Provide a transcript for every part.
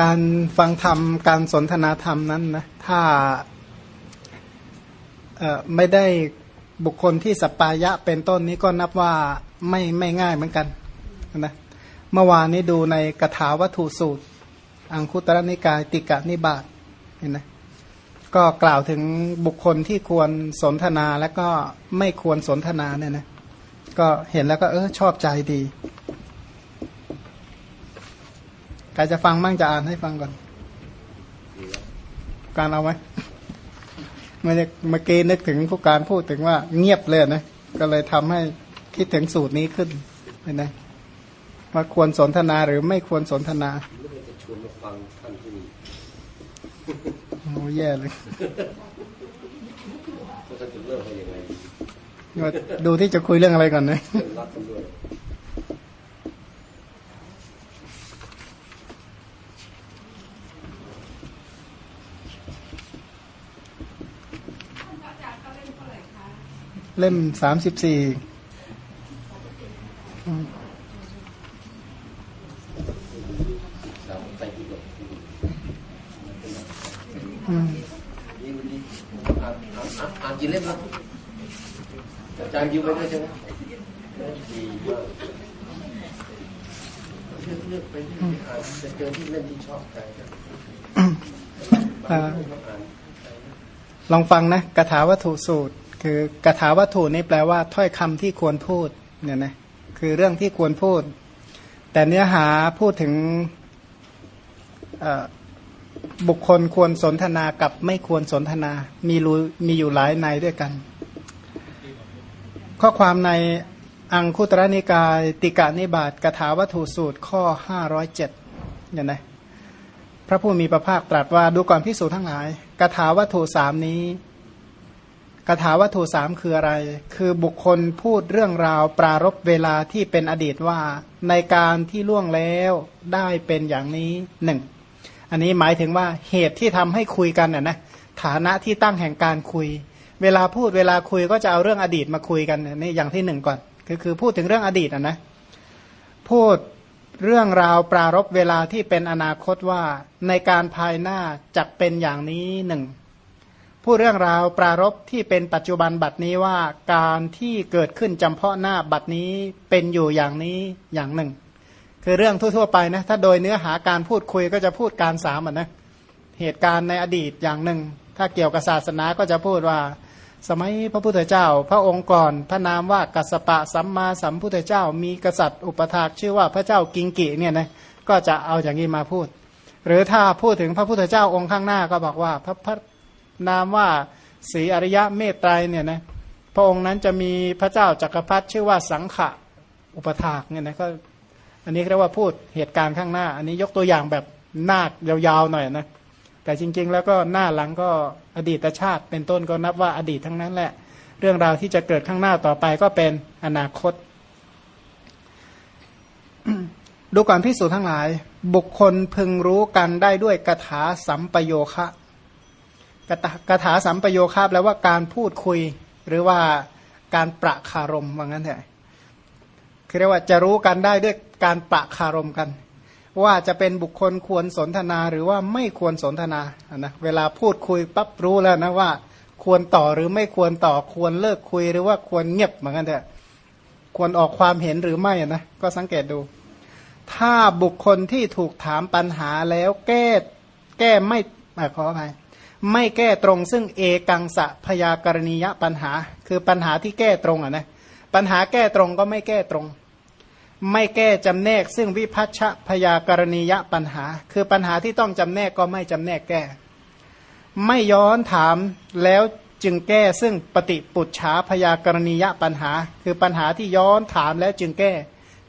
การฟังธรรมการสนทนาธรรมนั้นนะถ้าไม่ได้บุคคลที่สปายะเป็นต้นนี้ก็นับว่าไม่ไม่ง่ายเหมือนกันนะเมื่อวานนี้ดูในกถาวัตถุสูตร อังคุตรนิกายติกะนิบาตเห็นไหมก็กล่าวถึงบุคคลที่ควรสนทนาและก็ไม่ควรสนทนาเนี่ยนะก็เห็นแล้วก็เออชอบใจดี ใครจะฟังมั่งจะอ่านให้ฟังก่อน การเอาไหมเมื่อเมื่อกี้นึกถึงผู้การพูดถึงว่าเงียบเลยนะ ก็เลยทำให้คิดถึงสูตรนี้ขึ้นเห็นไหมว่าควรสนทนาหรือไม่ควรสนทนาจะชวนมาฟังท่านที่นี่โอ้แย่เลยจะเริ่มไปยังไงดูที่จะคุยเรื่องอะไรก่อนนะรักกันด้วย เล่มสามสิบสี่อ่านกี่เล่มแล้วอาจารย์ยิวไปด้วยใช่ไหมดีมากเลือกเลือกไปอ่านจะเจอที่เล่มที่ชอบใจลองฟังนะกถาวัตถุสูตร คือกถาวัตถุนี่แปลว่าถ้อยคำที่ควรพูดเนี่ยนะคือเรื่องที่ควรพูด แต่เนื้อหาพูดถึงบุคคลควรสนทนากับไม่ควรสนทนา มีรูมีอยู่หลายในด้วยกัน ข้อความในอังคุตรนิกาย ติกานิบาตกถาวัตถุสูตรข้อ 507เนี่ยนะพระผู้มีพระภาคตรัสว่าดูก่อนพิสูจทั้งหลายกถาวัตถุสามนี้ คาถาวัตถุสามคืออะไร คือบุคคลพูดเรื่องราวปรารบเวลาที่เป็นอดีตว่า ในการที่ล่วงแล้วได้เป็นอย่างนี้หนึ่งอันนี้หมายถึงว่าเหตุที่ทำให้คุยกันน่ะนะฐานะที่ตั้งแห่งการคุย เวลาพูดเวลาคุยก็จะเอาเรื่องอดีตมาคุยกันนี่อย่างที่หนึ่งก่อนคือคือพูดถึงเรื่องอดีตอะนะพูดเรื่องราวปรารบเวลาที่เป็นอนาคตว่าในการภายหน้าจะเป็นอย่างนี้หนึ่ง ผู้เรื่องราวปรารบที่เป็นปัจจุบันบัดนี้ว่าการที่เกิดขึ้นจำเพาะหน้าบัดนี้เป็นอยู่อย่างนี้อย่างหนึ่ง คือเรื่องทั่ว ๆ ไปนะถ้าโดยเนื้อหาการพูดคุยก็จะพูดการสามอะนะเหตุการณ์ในอดีตอย่างหนึ่ง ถ้าเกี่ยวกับศาสนาก็จะพูดว่า สมัยพระพุทธเจ้า พระองค์ก่อนพระนามว่ากัสปะสัมมาสัมพุทธเจ้า มีกษัตริย์อุปถากชื่อว่าพระเจ้ากิงกิเนี่ยนะก็จะเอาอย่างนี้มาพูด หรือถ้าพูดถึงพระพุทธเจ้าองค์ข้างหน้าก็บอกว่าพระพระ นามว่าสีอริยะเมตไตรเนี่ยนะพระองค์นั้นจะมีพระเจ้าจักรพรรดิชื่อว่าสังขะอุปถากเนี่ยนะก็อันนี้เรียกว่าพูดเหตุการณ์ข้างหน้า อันนี้ยกตัวอย่างแบบหน้ายาวๆหน่อยนะแต่จริง ๆ แล้วก็หน้าหลังก็อดีตชาติ เป็นต้นก็นับว่าอดีตทั้งนั้นแหละ เรื่องราวที่จะเกิดข้างหน้าต่อไปก็เป็นอนาคต ดูก่อนพิสูจน์ทั้งหลาย บุคคลพึงรู้กันได้ด้วยกถาสัมปโยคะ กระถาสัมปโยคาบแล้วว่าการพูดคุย หรือว่าการประคารมว่างั้นเถอะคือเรียกว่าจะรู้กันได้ด้วยการประคารมกัน ว่าจะเป็นบุคคลควรสนทนาหรือว่าไม่ควรสนทนานะเวลาพูดคุยปั๊บรู้แล้วนะว่า ควรต่อหรือไม่ควรต่อควรเลิกคุยหรือว่าควรเงียบเหมือนกันเถอะควรออกความเห็นหรือไม่นะก็สังเกตดู ถ้าบุคคลที่ถูกถามปัญหาแล้วแก้แก้ไม่ขออภัย ไม่แก้ตรงซึ่งเอกังสะพยากรณียปัญหา คือปัญหาที่แก้ตรงอะนะปัญหาแก้ตรงก็ไม่แก้ตรง ไม่แก้จำแนก ซึ่งวิพัชชะพยากรณียปัญหา คือปัญหาที่ต้องจำแนกก็ไม่จำแนกแก้ ไม่ย้อนถามแล้วจึงแก้ซึ่งปฏิปุจฉาพยากรณียปัญหา คือปัญหาที่ย้อนถามแล้วจึงแก้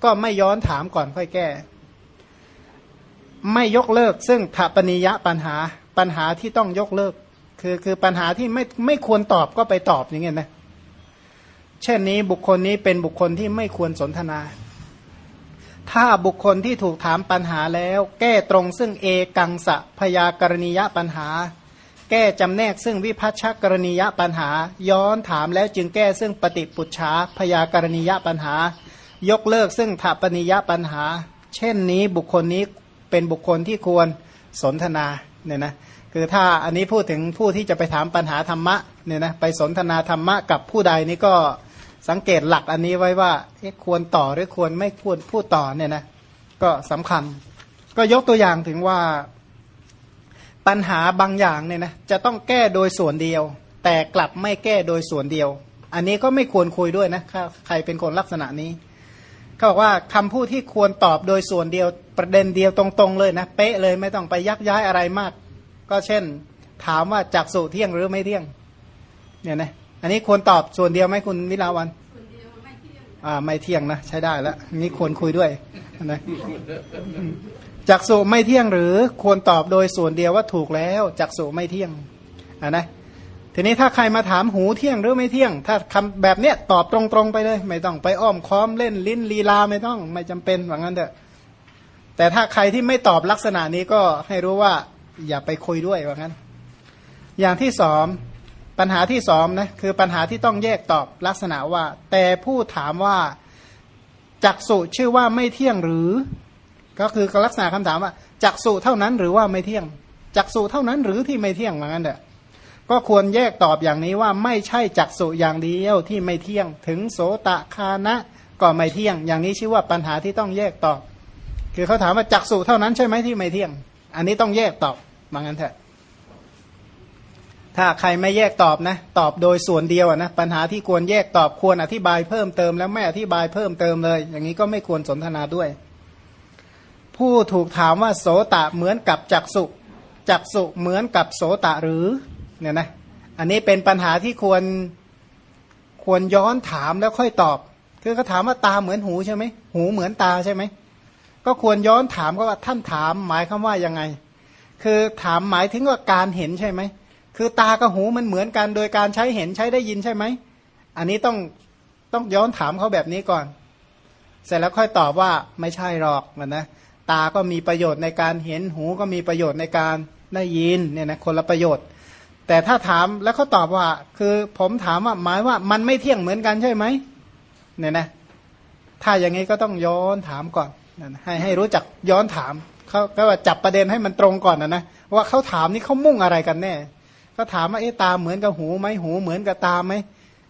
ก็ไม่ย้อนถามก่อนค่อยแก้ ไม่ยกเลิกซึ่งถปนิยปัญหา ปัญหาที่ต้องยกเลิก คือคือปัญหาที่ไม่ไม่ควรตอบก็ไปตอบอย่างเงี้ยนะเช่นนี้บุคคลนี้เป็นบุคคลที่ไม่ควรสนทนา ถ้าบุคคลที่ถูกถามปัญหาแล้ว แก้ตรงซึ่งเอกังสะพยากรณียปัญหา แก้จำแนกซึ่งวิพัชชกรณียปัญหา ย้อนถามแล้วจึงแก้ซึ่งปฏิปุจฉาพยากรณียปัญหา ยกเลิกซึ่งถปนิยปัญหา เช่นนี้บุคคลนี้เป็นบุคคลที่ควรสนทนา เนี่ยนะคือถ้าอันนี้พูดถึงผู้ที่จะไปถามปัญหาธรรมะเนี่ยนะไปสนทนาธรรมะกับผู้ใดนี่ก็สังเกตหลักอันนี้ไว้ว่าควรต่อหรือควรไม่ควรพูดต่อเนี่ยนะก็สำคัญ ก็ยกตัวอย่างถึงว่าปัญหาบางอย่างเนี่ยนะจะต้องแก้โดยส่วนเดียว แต่กลับไม่แก้โดยส่วนเดียว อันนี้ก็ไม่ควรคุยด้วยนะใครเป็นคนลักษณะนี้ เขาบอกว่าคำพูดที่ควรตอบโดยส่วนเดียวประเด็นเดียวตรงๆเลยนะ เป๊ะเลยไม่ต้องไปยักย้ายอะไรมาก ก็เช่น ถามว่าจักสุเที่ยงหรือไม่เที่ยง เนี่ยนะอันนี้ควรตอบส่วนเดียวไหมคุณวิลาวันอ่าไม่เที่ยงนะใช้ได้แล้วนี่ควรคุยด้วยนะจักสุไม่เที่ยงหรือควรตอบโดยส่วนเดียวว่าถูกแล้วจักสุไม่เที่ยงอ่านะ ทีนี้ถ้าใครมาถามหูเที่ยงหรือไม่เที่ยง ถ้าคำแบบเนี้ยตอบตรงๆไปเลย ไม่ต้องไปอ้อมค้อมเล่นลิ้นลีลาไม่ต้อง ไม่จำเป็นว่างั้นเถอะแต่ถ้าใครที่ไม่ตอบลักษณะนี้ก็ให้รู้ว่า อย่าไปคุยด้วยว่างั้น อย่างที่สองปัญหาที่สองนะคือปัญหาที่ต้องแยกตอบลักษณะว่า แต่ผู้ถามว่าจักสุชื่อว่าไม่เที่ยงหรือ ก็คือลักษณะคำถามว่าจักสุเท่านั้นหรือว่าไม่เที่ยงจักสุเท่านั้นหรือที่ไม่เที่ยงว่างั้นเถอะ ก็ควรแยกตอบอย่างนี้ว่าไม่ใช่จักสุอย่างเดียวที่ไม่เที่ยงถึงโสตคานะก็ไม่เที่ยง อย่างนี้ชื่อว่าปัญหาที่ต้องแยกตอบ คือเขาถามว่าจักสุเท่านั้นใช่ไหมที่ไม่เที่ยง อันนี้ต้องแยกตอบว่างั้นเถอะ ถ้าใครไม่แยกตอบนะ ตอบโดยส่วนเดียวนะปัญหาที่ควรแยกตอบควรอธิบายเพิ่มเติม แล้วไม่อธิบายเพิ่มเติมเลย อย่างนี้ก็ไม่ควรสนทนาด้วย ผู้ถูกถามว่าโสตะเหมือนกับจักสุจักสุเหมือนกับโสตะหรือ เนี่ยนะอันนี้เป็นปัญหาที่ควรควรย้อนถามแล้วค่อยตอบ คือเขาถามว่าตาเหมือนหูใช่ไหมหูเหมือนตาใช่ไหมก็ควรย้อนถามก็ว่าท่านถามหมายคำว่ายังไง คือถามหมายถึงว่าการเห็นใช่ไหมคือตากับหูมันเหมือนกันโดยการใช้เห็นใช้ได้ยินใช่ไหมอันนี้ต้องต้องย้อนถามเขาแบบนี้ก่อน เสร็จแล้วค่อยตอบว่าไม่ใช่หรอกมันนะตาก็มีประโยชน์ในการเห็นหูก็มีประโยชน์ในการได้ยินเนี่ยนะคนละประโยชน์ แต่ถ้าถามแล้วเขาตอบว่า คือผมถามว่าหมายว่ามันไม่เที่ยงเหมือนกันใช่ไหมเนี่ยนะ ถ้าอย่างนี้ก็ต้องย้อนถามก่อนให้ให้รู้จักย้อนถามเขาก็ว่าจับประเด็นให้มันตรงก่อนนะนะว่าเขาถามนี่เขามุ่งอะไรกันแน่ก็ถามว่าเอ๊ะตาเหมือนกับหูไหมหูเหมือนกับตาไหม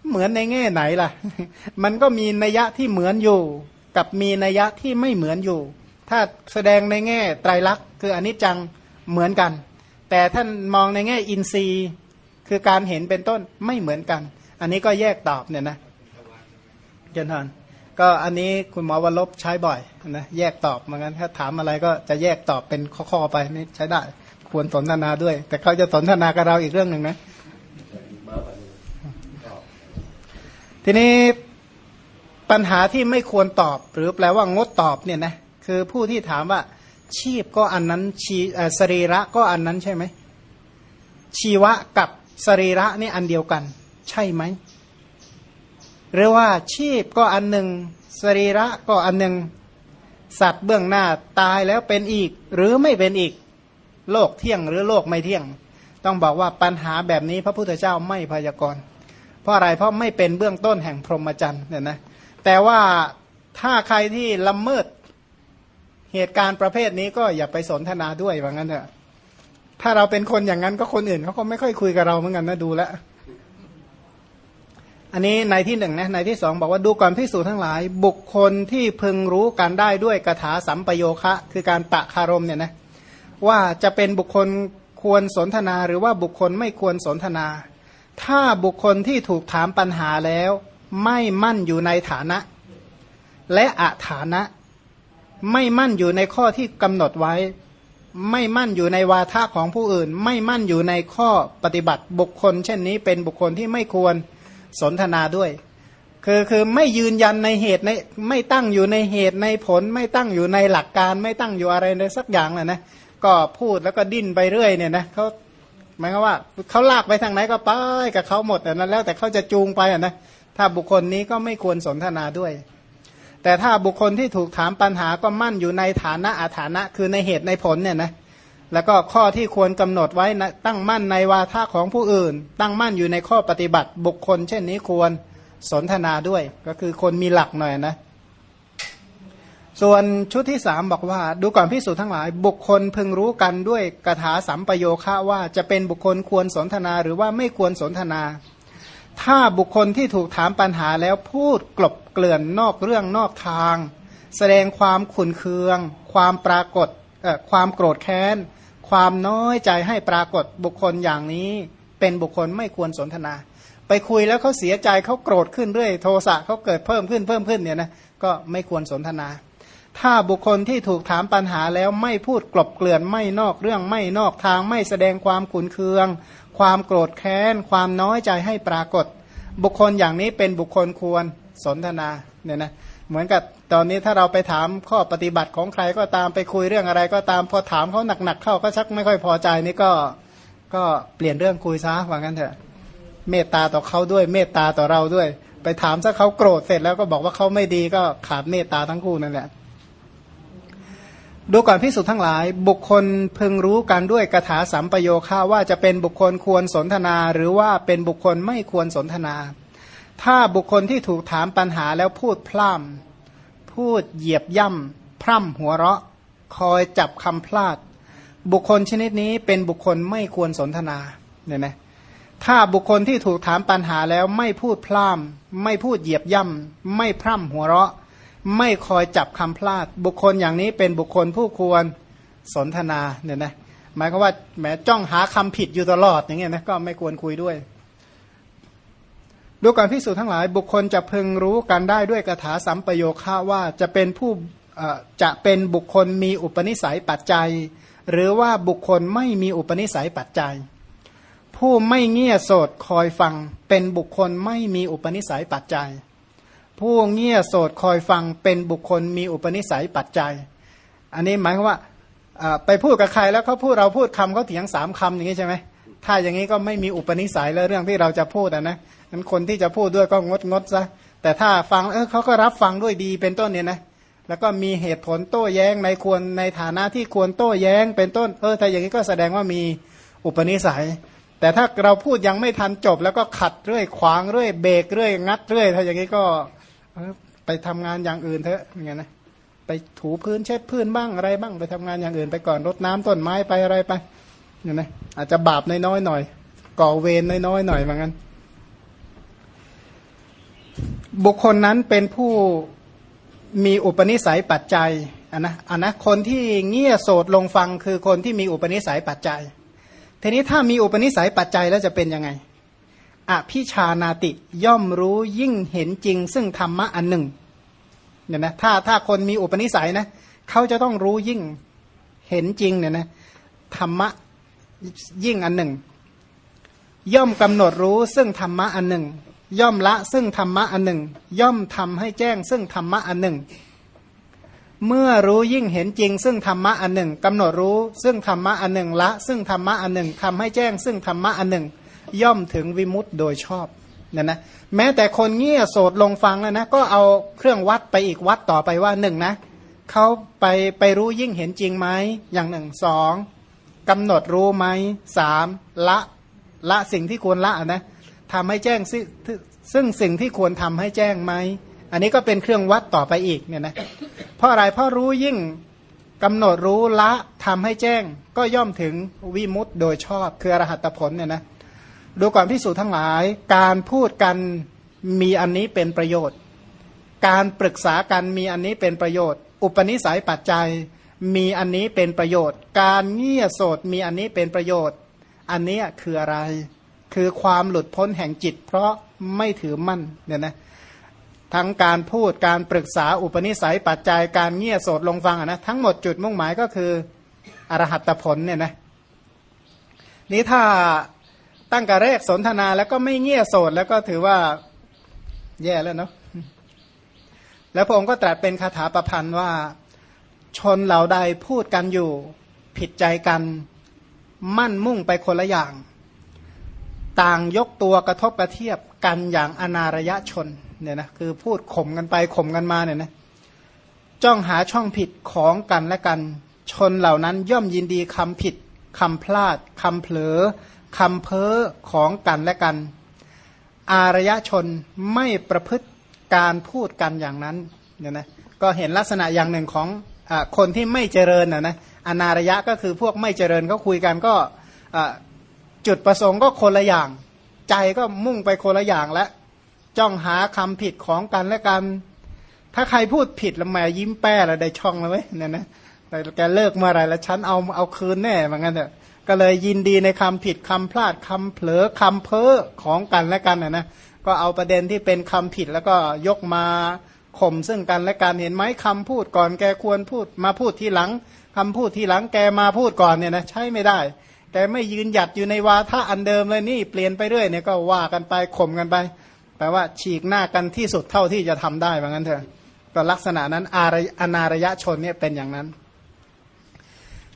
เหมือนในแง่ไหนล่ะ มันก็มีนัยยะที่เหมือนอยู่ กับมีนัยยะที่ไม่เหมือนอยู่ ถ้าแสดงในแง่ไตรลักษณ์คืออนิจจังเหมือนกัน แต่ท่านมองในแง่อินทรีย์คือการเห็นเป็นต้นไม่เหมือนกัน อันนี้ก็แยกตอบเนี่ยนะเจนทานก็อันนี้คุณหมอวรลบใช้บ่อยนะแยกตอบเหมือนกันถ้าถามอะไรก็จะแยกตอบเป็นข้อๆไปนี่ใช้ได้ ควรสนทนาด้วย แต่เขาจะสนทนากับเราอีกเรื่องหนึ่งนะ ทีนี้ปัญหาที่ไม่ควรตอบ หรือแปลว่างดตอบเนี่ยนะคือผู้ที่ถามว่า ชีพก็อันนั้นชีสรีระก็อันนั้นใช่ไหมชีวะกับสรีระนี่อันเดียวกัน ใช่ไหมหรือว่าชีพก็อันหนึ่งสรีระก็อันหนึ่งสัตว์เบื้องหน้าตายแล้วเป็นอีก หรือไม่เป็นอีก โลกเที่ยงหรือโลกไม่เที่ยง ต้องบอกว่าปัญหาแบบนี้พระพุทธเจ้าไม่พยากรณ์เพราะอะไรเพราะไม่เป็นเบื้องต้นแห่งพรหมจรรย์เนี่ยนะแต่ว่าถ้าใครที่ละเมิด เหตุการณ์ประเภทนี้ก็อย่าไปสนทนาด้วยว่างั้นเถอะถ้าเราเป็นคนอย่างนั้นก็คนอื่นเขาก็ไม่ค่อยคุยกับเราเหมือนกันนะดูแลอันนี้ในที่หนึ่งนะในที่สองบอกว่าดูก่อนพิสูจทั้งหลาย บุคคลที่พึงรู้การได้ด้วยกถาสัมปโยคะ คือการปะคารมเนี่ยนะว่าจะเป็นบุคคลควรสนทนาหรือว่าบุคคลไม่ควรสนทนา ถ้าบุคคลที่ถูกถามปัญหาแล้ว ไม่มั่นอยู่ในฐานะ และอาฐานะ ไม่มั่นอยู่ในข้อที่กำหนดไว้ ไม่มั่นอยู่ในวาทะของผู้อื่น ไม่มั่นอยู่ในข้อปฏิบัติบุคคล เช่นนี้เป็นบุคคลที่ไม่ควรสนทนาด้วย คือคือไม่ยืนยันในเหตุในไม่ตั้งอยู่ในเหตุในผล ไม่ตั้งอยู่ในหลักการ ไม่ตั้งอยู่อะไรในสักอย่างเลยนะก็พูดแล้วก็ดิ้นไปเรื่อยเนี่ยนะเขาหมายความว่าเขาลากไปทางไหนก็ไปกับเขาหมดแต่นั้นแล้วแต่เขาจะจูงไปอะนะถ้าบุคคลนี้ก็ไม่ควรสนทนาด้วย แต่ถ้าบุคคลที่ถูกถามปัญหาก็มั่นอยู่ในฐานะอาฐานะ คือในเหตุในผลเนี่ยนะแล้วก็ข้อที่ควรกำหนดไว้นะตั้งมั่นในวาทะของผู้อื่น ตั้งมั่นอยู่ในข้อปฏิบัติ บุคคล เช่นนี้ควรสนทนาด้วย ก็คือคนมีหลักหน่อยนะส่วนชุดที่สามบอกว่า ดูก่อนพิสูจน์ทั้งหลาย บุคคลพึงรู้กันด้วยกถาสัมปโยคะว่าจะเป็นบุคคลควรสนทนาหรือว่าไม่ควรสนทนา ถ้าบุคคลที่ถูกถามปัญหาแล้วพูดกลบเกลื่อนนอกเรื่องนอกทาง แสดงความขุนเคือง ความปรากฏความโกรธแค้น ความน้อยใจให้ปรากฏบุคคลอย่างนี้ เป็นบุคคลไม่ควรสนทนา ไปคุยแล้วเขาเสียใจเขาโกรธขึ้นเรื่อย โทสะเขาเกิดเพิ่มขึ้นเพิ่มขึ้นเนี่ยนะก็ไม่ควรสนทนา ถ้าบุคคลที่ถูกถามปัญหาแล้วไม่พูดกลบเกลื่อนไม่นอกเรื่องไม่นอกทางไม่แสดงความขุนเคือง ความโกรธแค้น ความน้อยใจให้ปรากฏ บุคคลอย่างนี้เป็นบุคคลควรสนทนาเนี่ยนะเหมือนกับตอนนี้ถ้าเราไปถามข้อปฏิบัติของใครก็ตามไปคุยเรื่องอะไรก็ตามพอถามเขาหนักๆเข้าก็ชักไม่ค่อยพอใจนี่ก็ก็เปลี่ยนเรื่องคุยซะว่างั้นเถอะ เมตตาต่อเขาด้วย เมตตาต่อเราด้วย ไปถามซะเขาโกรธเสร็จแล้วก็บอกว่าเขาไม่ดีก็ขาดเมตตาทั้งคู่นั่นแหละ ดูก่อนพิสุทั้งหลาย บุคคลพึงรู้กันด้วยกถาสัมปโยคาว่าจะเป็นบุคคลควรสนทนา หรือว่าเป็นบุคคลไม่ควรสนทนา ถ้าบุคคลที่ถูกถามปัญหาแล้วพูดพร่ำพูดเหยียบย่ำพร่ำหัวเราะ คอยจับคำพลาด บุคคลชนิดนี้เป็นบุคคลไม่ควรสนทนาเนี่ยนะถ้าบุคคลที่ถูกถามปัญหาแล้วไม่พูดพร่ำไม่พูดเหยียบย่ำไม่พร่ำหัวเราะ ไม่คอยจับคำพลาด บุคคลอย่างนี้เป็นบุคคลผู้ควรสนทนาเนี่ยนะหมายความว่าแหมจ้องหาคำผิดอยู่ตลอดอย่างเงี้ยนะก็ไม่ควรคุยด้วยดูการพิสูจน์ทั้งหลาย บุคคลจะพึงรู้กันได้ด้วยกถาสัมปโยคะว่าจะเป็นผู้จะเป็นบุคคลมีอุปนิสัยปัจจัย หรือว่าบุคคลไม่มีอุปนิสัยปัจจัย ผู้ไม่เงี่ยโสดคอยฟังเป็นบุคคลไม่มีอุปนิสัยปัจจัย ผู้เงี่ยโสดคอยฟังเป็นบุคคลมีอุปนิสัยปัจจัย อันนี้หมายความว่าไปพูดกับใครแล้วเขาพูดเราพูดคำเขาเถียงสามคำอย่างนี้ใช่ไหมถ้าอย่างนี้ก็ไม่มีอุปนิสัยแล้วเรื่องที่เราจะพูดนะนั้นคนที่จะพูดด้วยก็งดงดซะแต่ถ้าฟังเออเขาก็รับฟังด้วยดีเป็นต้นเนี่ยนะแล้วก็มีเหตุผลโต้แย้งในควรในฐานะที่ควรโต้แย้งเป็นต้นเออถ้าอย่างนี้ก็แสดงว่ามีอุปนิสัย แต่ถ้าเราพูดยังไม่ทันจบ แล้วก็ขัดเรื่อยขวางเรื่อยเบรกเรื่อยงัดเรื่อยถ้าอย่างนี้ก็ ไปทำงานอย่างอื่นเถอะอย่างเงี้ยนะไปถูพื้นเช็ดพื้นบ้างอะไรบ้างไปทำงานอย่างอื่นไปก่อนรดน้ำต้นไม้ไปอะไรไปเนี่ยนะอาจจะบาปน้อยๆหน่อย ก่อเวรน้อยๆหน่อยเหมือนกันบุคคลนั้นเป็นผู้มีอุปนิสัยปัจจัยอันนะอันนะคนที่เงี่ยโสดลงฟังคือคนที่มีอุปนิสัยปัจจัย ทีนี้ถ้ามีอุปนิสัยปัจจัยแล้วจะเป็นยังไง อภิชานาติย่อมรู้ยิ่งเห็นจริง ซึ่งธรรมะอันหนึ่งเนี่ยนะถ้าถ้าคนมีอุปนิสัยนะเขาจะต้องรู้ยิ่งเห็นจริงเนี่ยนะธรรมะยิ่งอันหนึ่ง ย่อมกำหนดรู้ซึ่งธรรมะอันหนึ่ง ย่อมละซึ่งธรรมะอันหนึ่ง ย่อมทำให้แจ้งซึ่งธรรมะอันหนึ่ง เมื่อรู้ยิ่งเห็นจริง ซึ่งธรรมะอันหนึ่งกำหนดรู้ซึ่งธรรมะอันหนึ่งละ ซึ่งธรรมะอันหนึ่งทำให้แจ้งซึ่งธรรมะอันหนึ่ง ย่อมถึงวิมุตต์โดยชอบเนี่ยนะแม้แต่คนเงี่ยโสดลงฟังแล้วนะก็เอาเครื่องวัดไปอีกวัดต่อไปว่าหนึ่งนะเขาไปไปรู้ยิ่งเห็นจริงไหมอย่างหนึ่งสองกำหนดรู้ไหมสามละละสิ่งที่ควรละนะทำให้แจ้งซึ่งสิ่งที่ควรทำให้แจ้งไหมอันนี้ก็เป็นเครื่องวัดต่อไปอีกเนี่ยนะเพราะอะไรเพราะรู้ยิ่งกำหนดรู้ละทำให้แจ้ง ก็ย่อมถึงวิมุตต์โดยชอบคืออรหัตผลเนี่ยนะ ดูก่อนพิสูจน์ทั้งหลาย การพูดกันมีอันนี้เป็นประโยชน์ การปรึกษากันมีอันนี้เป็นประโยชน์ อุปนิสัยปัจจัยมีอันนี้เป็นประโยชน์ การเงี่ยโสดมีอันนี้เป็นประโยชน์ อันนี้คืออะไร คือความหลุดพ้นแห่งจิต เพราะไม่ถือมั่นเนี่ยนะทั้งการพูดการปรึกษาอุปนิสัยปัจจัยการเงี่ยโสดลงฟังนะทั้งหมดจุดมุ่งหมายก็คืออรหัตผลเนี่ยนะนี้ถ้า ตั้งแต่แรกสนทนาแล้วก็ไม่เงี่ยโสดแล้วก็ถือว่าแย่แล้วเนาะแล้วพระองค์ก็ตรัสเป็นคาถาประพันธ์ว่าชนเหล่าใดพูดกันอยู่ ผิดใจกัน มั่นมุ่งไปคนละอย่าง ต่างยกตัวกระทบกระเทียบกันอย่างอนารยะชนเนี่ยนะคือพูดข่มกันไปข่มกันมาเนี่ยนะจ้องหาช่องผิดของกันและกัน ชนเหล่านั้นย่อมยินดีคำผิดคำพลาดคำเผลอ คำเพ้อของกันและกัน อารยชนไม่ประพฤติการพูดกันอย่างนั้นเนี่ยนะก็เห็นลักษณะอย่างหนึ่งของอคนที่ไม่เจริญนะนะอนารยะก็คือพวกไม่เจริญเขาคุยกันก็จุดประสงค์ก็คนละอย่าง ใจก็มุ่งไปคนละอย่างและจ้องหาคำผิดของกันและกัน ถ้าใครพูดผิดแล้วแม่ยิ้มแป้แล้วได้ช่องแล้วเว้ยเนี่ยนะแต่แกเลิกเมื่อไรแล้วฉันเอาเอาคืนแน่เหมือนกันเถอะ ก็เลยยินดีในคำผิดคำพลาดคำเผลอคำเพ้อของกันและกันนะนะก็เอาประเด็นที่เป็นคำผิดแล้วก็ยกมาข่มซึ่งกันและกันเห็นไหมคำพูดก่อนแกควรพูดมาพูดทีหลังคำพูดทีหลังแกมาพูดก่อนเนี่ยนะใช้ไม่ได้แกไม่ยืนหยัดอยู่ในวาทะอันเดิมเลยนี่เปลี่ยนไปเรื่อยเนี่ยก็ว่ากันไปข่มกันไปแปลว่าฉีกหน้ากันที่สุดเท่าที่จะทำได้เหมือนกันเถอะก็ลักษณะนั้นอารอนารยชนเนี่ยเป็นอย่างนั้น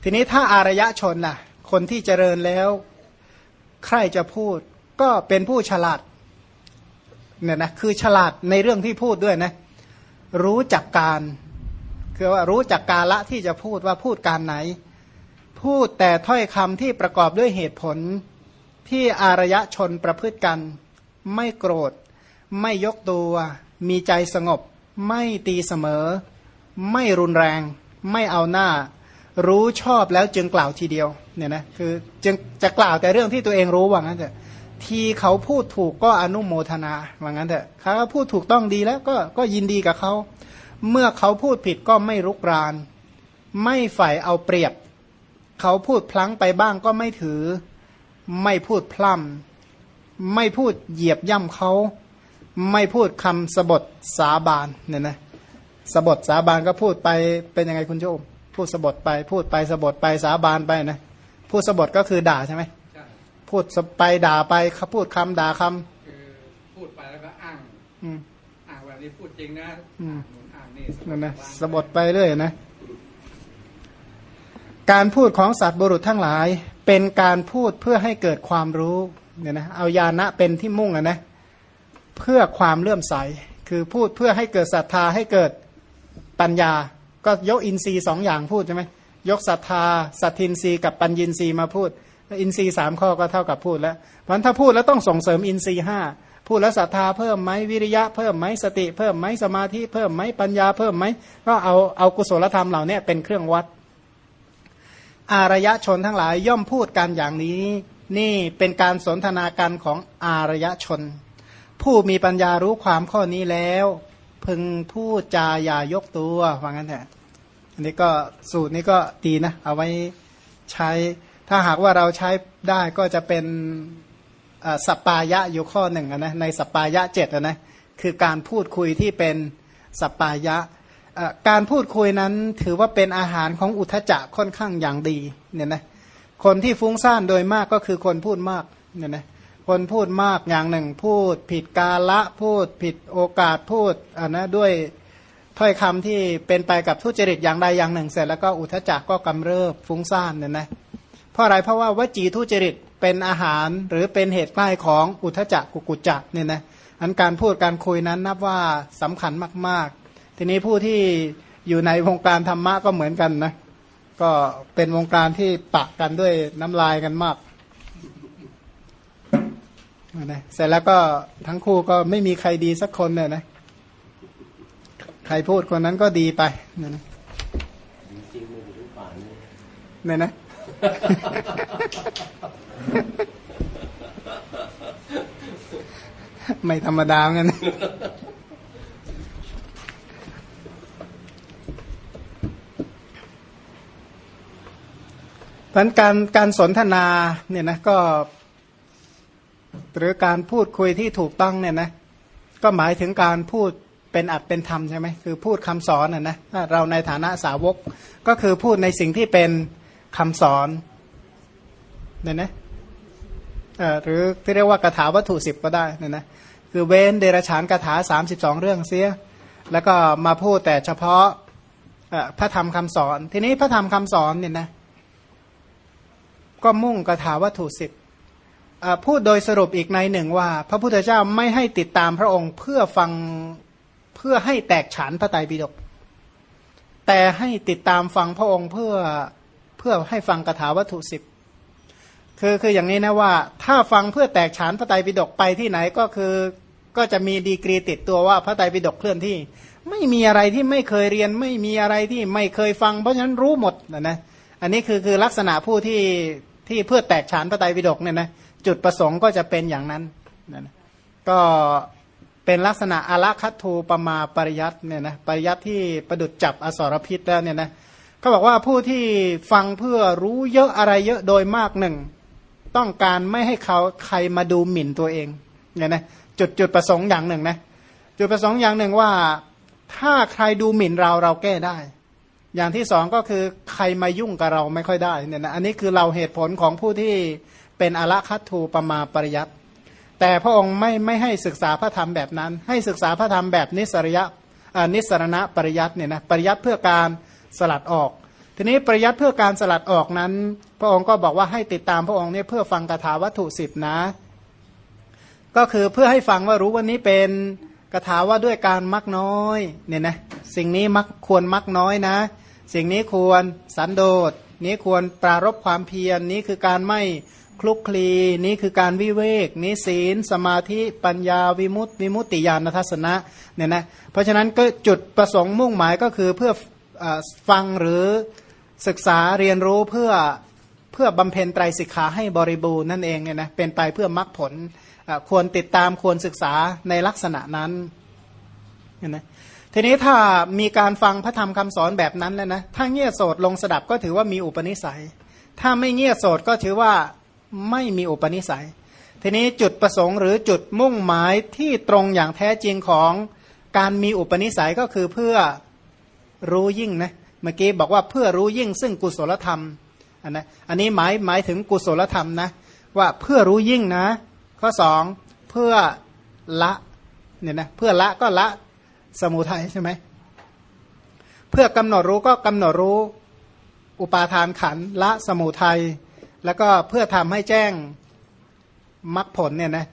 ทีนี้ถ้าอารยชนล่ะ คนที่เจริญแล้ว ใครจะพูด ก็เป็นผู้ฉลาดเนี่ยนะคือฉลาดในเรื่องที่พูดด้วยนะ รู้จักการ คือว่ารู้จักกาละที่จะพูดว่าพูดการไหน พูดแต่ถ้อยคำที่ประกอบด้วยเหตุผลที่อารยชนประพฤติกัน ไม่โกรธ ไม่ยกตัว มีใจสงบ ไม่ตีเสมอ ไม่รุนแรง ไม่เอาหน้า รู้ชอบแล้วจึงกล่าวทีเดียว เนี่ยนะคือจึงจะกล่าวแต่เรื่องที่ตัวเองรู้ว่างั้นเถอะทีเขาพูดถูกก็อนุโมทนาว่างั้นเถอะเขาพูดถูกต้องดีแล้วก็ก็ยินดีกับเขาเมื่อเขาพูดผิดก็ไม่รุกราน ไม่ใฝ่เอาเปรียบ เขาพูดพลั้งไปบ้างก็ไม่ถือ ไม่พูดพล่ำไม่พูดเหยียบย่ำเขาไม่พูดคำสบทสาบานเนี่ยนะสบทสาบานก็พูดไปเป็นยังไงคุณโยมพูดสบทไปพูดไปสบทไปสาบานไปนะ พูดสบทก็คือด่าใช่ไหมพูดไปด่าไปเขาพูดคำด่าคำคือพูดไปแล้วก็อ้างอ้างแบบนี้พูดจริงนะอ้างนี่นั่นนะสบทไปเรื่อยนะการพูดของสัตว์บุรุษทั้งหลาย เป็นการพูดเพื่อให้เกิดความรู้เนี่ยนะเอายานะเป็นที่มุ่งนะเพื่อความเลื่อมใส คือพูดเพื่อให้เกิดศรัทธาให้เกิดปัญญา ก็ยกอินทรีย์สองอย่างพูดใช่ไหม ยกศรัทธาสัตทินรีกับปัญญินรีมาพูด อินทรีสามข้อก็เท่ากับพูดแล้วเพราะถ้าพูดแล้วต้องส่งเสริมอินทรีห้าพูดแล้วศรัทธาเพิ่มไหมวิริยะเพิ่มไหมสติ เพิ่มไหมสมาธิเพิ่มไหมปัญญาเพิ่มไหมก็เอาเอากุศลธรรมเหล่านี้เป็นเครื่องวัด อารยชนทั้งหลายย่อมพูดกันอย่างนี้ นี่เป็นการสนทนาการของอารยชน ผู้มีปัญญารู้ความข้อนี้แล้ว พึงพูดจาอย่ายกตัวว่างั้นแหละ นนี้ก็สูตรนี้ก็ดีนะ เอาไว้ใช้ ถ้าหากว่าเราใช้ได้ก็จะเป็นสปายะอยู่ข้อหนึ่งนะในสปายะเจ็ดนะคือการพูดคุยที่เป็นสปายะการพูดคุยนั้นถือว่าเป็นอาหารของอุทจักค่อนข้างอย่างดีเนี่ยนะคนที่ฟุ้งซ่านโดยมากก็คือคนพูดมากเนี่ยนะคนพูดมากอย่างหนึ่ง พูดผิดกาละพูดผิดโอกาสพูดอ่านะด้วย ถ้อยคำที่เป็นไปกับทุจริตอย่างใดอย่างหนึ่ง เสร็จแล้วก็อุทจักก็กำเริบฟุ้งซ่านเนี่ยนะเพราะอะไรเพราะว่าวจีทุจริตเป็นอาหารหรือเป็นเหตุใกล้ของอุทจักกุกุจักเนี่ยนะอันการพูดการคุยนั้นนับว่าสำคัญมาก ๆ ทีนี้ผู้ที่อยู่ในวงการธรรมะก็เหมือนกันนะก็เป็นวงการที่ปะกันด้วยน้ำลายกันมากนะเสร็จแล้วก็ทั้งคู่ก็ไม่มีใครดีสักคนเลยนะ ใครพูดคนนั้นก็ดีไปเนี่ยนะเนี่ยนะ ไม่ธรรมดาเงี้ยพันการการสนทนาเนี่ยนะก็ หรือการพูดคุยที่ถูกต้องเนี่ยนะ ก็หมายถึงการพูด เป็นอัดเป็นธรรมใช่ไหมคือพูดคำสอนน่ะนะเราในฐานะสาวกก็คือพูดในสิ่งที่เป็นคำสอนเนี่ยนะหรือที่เรียกว่ากถาวัตถุสิบก็ได้เนี่ยนะคือเว้นเดรฉานกถาสามสิบสองเรื่องเสีย แล้วก็มาพูดแต่เฉพาะพระธรรมคำสอน ทีนี้พระธรรมคำสอนเนี่ยนะก็มุ่งกถาวัตถุสิบพูดโดยสรุปอีกในหนึ่งว่า พระพุทธเจ้าไม่ให้ติดตามพระองค์เพื่อฟัง พื่อให้แตกฉานพระไตรปิฎกแต่ให้ติดตามฟังพระองค์เพื่อเพื่อให้ฟังคาถาวัตถุสิบคือคืออย่างนี้นะว่า ถ้าฟังเพื่อแตกฉานพระไตรปิฎกไปที่ไหนก็คือก็จะมีดีกรีติดตัวว่าพระไตรปิฎกเคลื่อนที่ ไม่มีอะไรที่ไม่เคยเรียน ไม่มีอะไรที่ไม่เคยฟัง เพราะฉะนั้นรู้หมดนะนะอันนี้คือคือลักษณะผู้ที่ที่เพื่อแตกฉานพระไตรปิฎกเนี่ยนะจุดประสงค์ก็จะเป็นอย่างนั้นนะก็ เป็นลักษณะอาคัตทูปมาปริยัตเนี่ยนะปริยัตที่ประดุดจับอสรพิษแล้วเนี่ยนะเขาบอกว่าผู้ที่ฟังเพื่อรู้เยอะอะไรเยอะโดยมากหนึ่ง ต้องการไม่ให้เขาใครมาดูหมิ่นตัวเองเนี่ยนะจุดจุดประสงค์อย่างหนึ่งนะจุดประสงค์อย่างหนึ่งว่า ถ้าใครดูหมิ่นเราเราแก้ได้ อย่างที่สองก็คือใครมายุ่งกับเราไม่ค่อยได้เนี่ยนะอันนี้คือเราเหตุผลของผู้ที่เป็นอละคัตทูปมาปริยัติ แต่พระองค์ไม่ไม่ให้ศึกษาพระธรรมแบบนั้น ให้ศึกษาพระธรรมแบบนิสรยะนิสรณะปริยัติเนี่ยนะปริยัติเพื่อการสลัดออก ทีนี้ปริยัติเพื่อการสลัดออกนั้น พระองค์ก็บอกว่าให้ติดตามพระองค์เนี่ยเพื่อฟังคาถาวัตถุสิบนะ ก็คือเพื่อให้ฟังว่ารู้วันนี้เป็นคาถาว่าด้วยการมักน้อยเนี่ยนะสิ่งนี้มักควรมักน้อยนะ สิ่งนี้ควรสันโดษ นี้ควรปรารบความเพียรนนี้คือการไม่คลุกคลี นี้คือการวิเวก นี้ศีล สมาธิ ปัญญาวิมุตติวิมุตติญาณทัศนะเนี่ยนะเพราะฉะนั้นก็จุดประสงค์มุ่งหมายก็คือเพื่ออฟังหรือศึกษาเรียนรู้เพื่อเพื่อบำเพ็ญไตรสิกขาให้บริบูรณ์นั่นเองเนี่ยนะเป็นไปเพื่อมรรคผลควรติดตามควรศึกษาในลักษณะนั้นเห็นไหม ทีนี้ถ้ามีการฟังพระธรรมคำสอนแบบนั้นแล้วนะถ้าเงี่ยโสดลงสดับก็ถือว่ามีอุปนิสัย ถ้าไม่เงี่ยโสดก็ถือว่าไม่มีอุปนิสัย ทีนี้จุดประสงค์หรือจุดมุ่งหมายที่ตรงอย่างแท้จริงของการมีอุปนิสัยก็คือเพื่อรู้ยิ่งนะเมื่อกี้บอกว่าเพื่อรู้ยิ่งซึ่งกุศลธรรมอันนะอันนี้หมายหมายถึงกุศลธรรมนะว่าเพื่อรู้ยิ่งนะ ข้อสองเพื่อละเนี่ยนะเพื่อละก็ละ สมุทัยใช่ไหมเพื่อกำหนดรู้ก็กำหนดรู้อุปาทานขันละสมุทัยแล้วก็เพื่อทำให้แจ้งมรรคผลเนี่ยนะ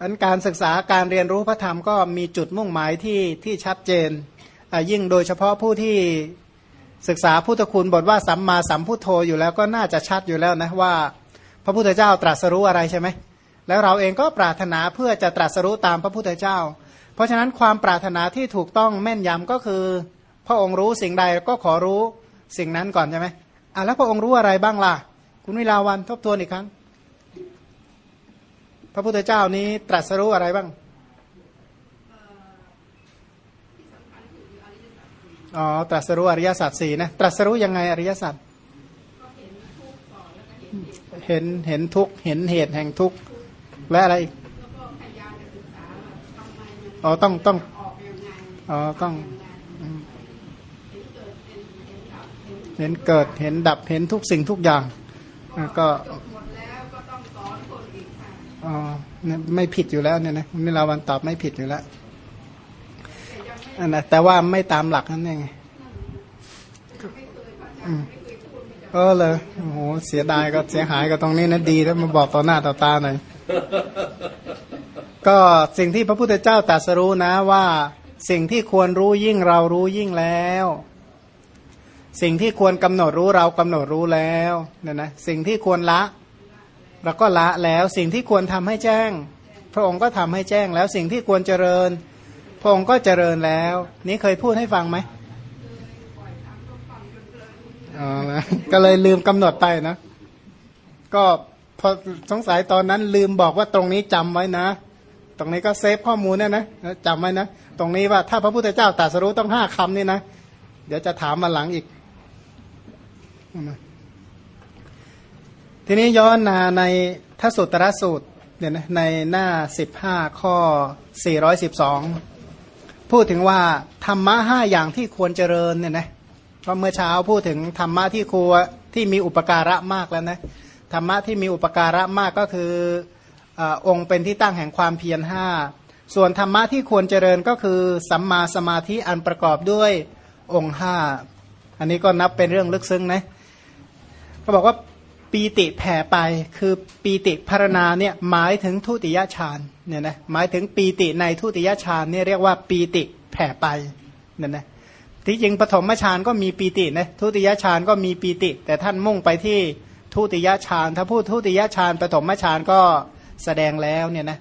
อันการศึกษาการเรียนรู้พระธรรมก็มีจุดมุ่งหมายที่ที่ชัดเจน ยิ่งโดยเฉพาะผู้ที่ศึกษาพุทธคุณบทว่าสัมมาสัมพุทโธอยู่แล้วก็น่าจะชัดอยู่แล้วนะว่า พระพุทธเจ้าตรัสรู้อะไรใช่ไหมแล้วเราเองก็ปรารถนาเพื่อจะตรัสรู้ตามพระพุทธเจ้า เพราะฉะนั้นความปรารถนาที่ถูกต้องแม่นยำก็คือ พระองค์รู้สิ่งใดก็ขอรู้สิ่งนั้นก่อนใช่ไหมอะแล้วพระองค์รู้อะไรบ้างล่ะ คุณวิลาวันทบทวนอีกครั้ง พระพุทธเจ้านี้ตรัสรู้อะไรบ้างอ๋อตรัสรู้อริยสัจสี่นะตรัสรู้ยังไงอริยสัจเห็นเห็นทุกเห็นเหตุแห่งทุกและอะไรอีก อ๋อต้องต้องอ๋อต้องเห็นเกิดเห็นดับเห็นทุกสิ่งทุกอย่างก็อ๋อไม่ผิดอยู่แล้วเนี่ยนะนี่เราวันตอบไม่ผิดอยู่แล้วอันนะแต่ว่าไม่ตามหลักนั่นเองเออเลยโอ้โหเสียดายก็เสียหายก็ตรงนี้นะดีแล้วมาบอกต่อหน้าต่อตาหน่อย ก็สิ่งที่พระพุทธเจ้าตรัสรู้นะว่าสิ่งที่ควรรู้ยิ่งเรารู้ยิ่งแล้ว สิ่งที่ควรกำหนดรู้เรากำหนดรู้แล้วเนี่ยนะสิ่งที่ควรละเราก็ละแล้ว สิ่งที่ควรทำให้แจ้ง พระองค์ก็ทำให้แจ้ง แล้วสิ่งที่ควรเจริญ พระองค์ก็เจริญแล้ว นี้เคยพูดให้ฟังไหมอ๋อก็เลยลืมกำหนดไปนะ ก็พอสงสัยตอนนั้นลืมบอกว่าตรงนี้จำไว้นะ ตรงนี้ก็เซฟข้อมูลเนี่ยนะจำไว้นะ ตรงนี้ว่าถ้าพระพุทธเจ้าตรัสรู้ต้องห้าคำนี่นะ เดี๋ยวจะถามมาหลังอีก ทีนี้ย้อนนาในทสุตรสูตรเนี่ยนะในหน้าสิบห้าข้อสี่ร้อยสิบสองพูดถึงว่า ธรรมะห้าอย่างที่ควรเจริญเนี่ยนะเพราะเมื่อเช้าพูดถึงธรรมะที่ครัวที่มีอุปการะมากแล้วนะธรรมะที่มีอุปการะมากก็คือ องค์เป็นที่ตั้งแห่งความเพียรห้าส่วนธรรมะที่ควรเจริญก็คือ สัมมาสมาธิอันประกอบด้วยองค์ห้าอันนี้ก็นับเป็นเรื่องลึกซึ้งนะเขาบอกว่าปีติแผ่ไปคือปีติพารณาเนี่ยหมายถึงทุติยฌานเนี่ยนะหมายถึงปีติในทุติยฌานเนี่ยเรียกว่าปีติแผ่ไปเนี่ยนะที่จริงปฐมฌานก็มีปีตินะทุติยฌานก็มีปีติ แต่ท่านมุ่งไปที่ทุติยฌานถ้าพูดทุติยฌานปฐมฌานก็ แสดงแล้วเนี่ยนะ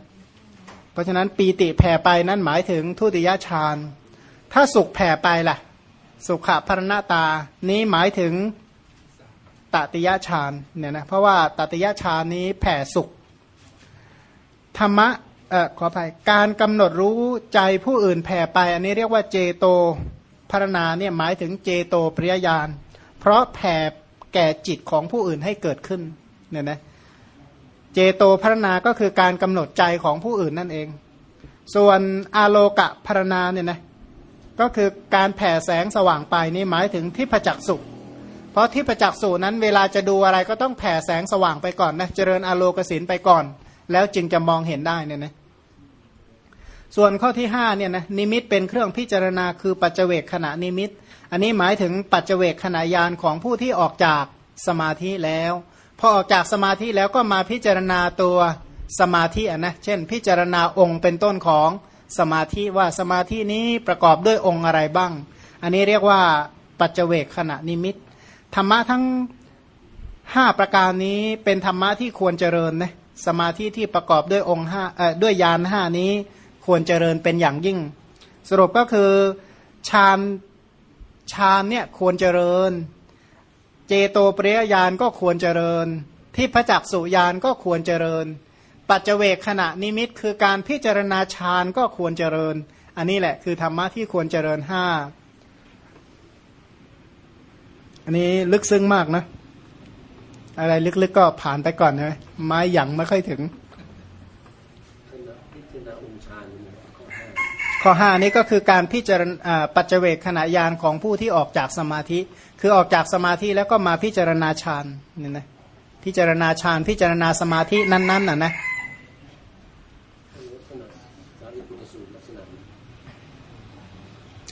เพราะฉะนั้นปีติแผ่ไปนั่นหมายถึงทุติยฌานถ้าสุขแผ่ไปล่ะ สุขะพรณตา นี้หมายถึงตติยฌานเนี่ยนะเพราะว่าตติยฌานนี้แผ่สุขธรรมะเอ่อขออภัยการกำหนดรู้ใจผู้อื่นแผ่ไป อันนี้เรียกว่าเจโตพรณาเนี่ยหมายถึงเจโตปริยญาณเพราะแผ่แก่จิตของผู้อื่นให้เกิดขึ้นเนี่ยนะ เจโตพรณาก็คือการกำหนดใจของผู้อื่นนั่นเอง ส่วนอาโลกะพรณาเนี่ยนะก็คือการแผ่แสงสว่างไปนี่หมายถึงทิพจักษ์สุขเพราะทิพจักษ์สุนั้นเวลาจะดูอะไรก็ต้องแผ่แสงสว่างไปก่อนนะเจริญอาโลกสินไปก่อน แล้วจึงจะมองเห็นได้เนี่ยนะส่วนข้อที่5เนี่ยนะนิมิตเป็นเครื่องพิจารณาคือปัจเจกขณะนิมิต อันนี้หมายถึงปัจเจกขณะยานของผู้ที่ออกจากสมาธิแล้ว พอออกจากสมาธิแล้วก็มาพิจารณาตัวสมาธินะเช่น พิจารณาองค์เป็นต้นของสมาธิว่าสมาธินี้ประกอบด้วยองค์อะไรบ้าง อันนี้เรียกว่าปัจเจกขณะนิมิต ธรรมะทั้ง 5 ประการนี้เป็นธรรมะที่ควรเจริญนะสมาธิที่ประกอบด้วยองค์ห้าเอ่อด้วยยานห้านี้ควรเจริญเป็นอย่างยิ่ง สรุปก็คือฌานฌานเนี่ยควรเจริญ เจโตปริยญาณก็ควรเจริญ ที่พระจักสุญาณก็ควรเจริญ ปัจเจกขณะนิมิตคือการพิจารณาฌานก็ควรเจริญ อันนี้แหละคือธรรมะที่ควรเจริญห้าอันนี้ลึกซึ้งมากนะ อะไรลึกๆก็ผ่านไปก่อนนะไม้หยั่งไม่ค่อยถึง ข้อห้านี้ก็คือการพิจารณาปัจเจกขณะยานของผู้ที่ออกจากสมาธิ คือออกจากสมาธิแล้วก็มาพิจารณาฌานเนี่ยนะพิจารณาฌานพิจารณาสมาธินั้นๆน่ะนะลักษณะสารีปุตตสูตรลักษณะนี้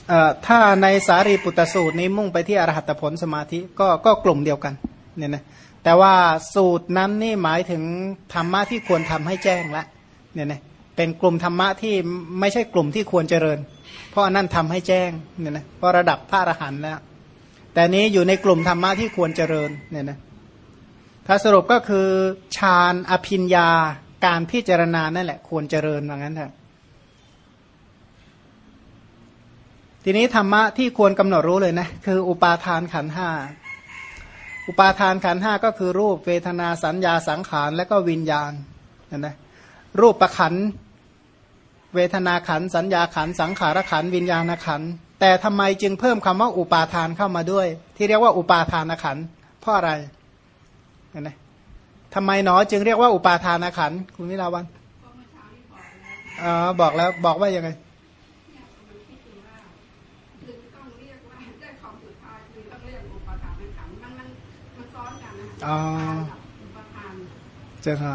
เอ่อถ้าในสารีปุตตสูตรนี้มุ่งไปที่อรหัตผลสมาธิก็ก็กลุ่มเดียวกันเนี่ยนะแต่ว่าสูตรนั้นนี่หมายถึงธรรมะที่ควรทำให้แจ้งละเนี่ยนะเป็นกลุ่มธรรมะที่ไม่ใช่กลุ่มที่ควรเจริญ เพราะนนั่นทำให้แจ้งเนี่ยนะเพราะระดับพระอรหันต์แล้ว แต่นี้อยู่ในกลุ่มธรรมะที่ควรเจริญเนี่ยนะถ้าสรุปก็คือฌานอภิญญาการพิจารณานั่นแหละ ควรเจริญว่างั้นเถอะทีนี้ธรรมะที่ควรกำหนดรู้เลยนะคืออุปาทานขันห้าอุปาทานขันห้าก็คือรูปเวทนาสัญญาสังขารและก็วิญญาณเห็นไหมรูปประขันเวทนาขันสัญญาขันสังขารขันวิญญาณขัน แต่ทำไมจึงเพิ่มคำว่าอุปาทานเข้ามาด้วย ที่เรียกว่าอุปาทานขันธ์เพราะอะไรเห็นไหมทำไมหนอจึงเรียกว่าอุปาทานขันธ์คุณวิลาวันอ๋อบอกแล้วบอกว่ายังไงถึงต้องเรียกว่าได้คำสุดท้ายคือต้องเรียกอุปทานขันธ์มันมันมันซ้อนกันนะคะ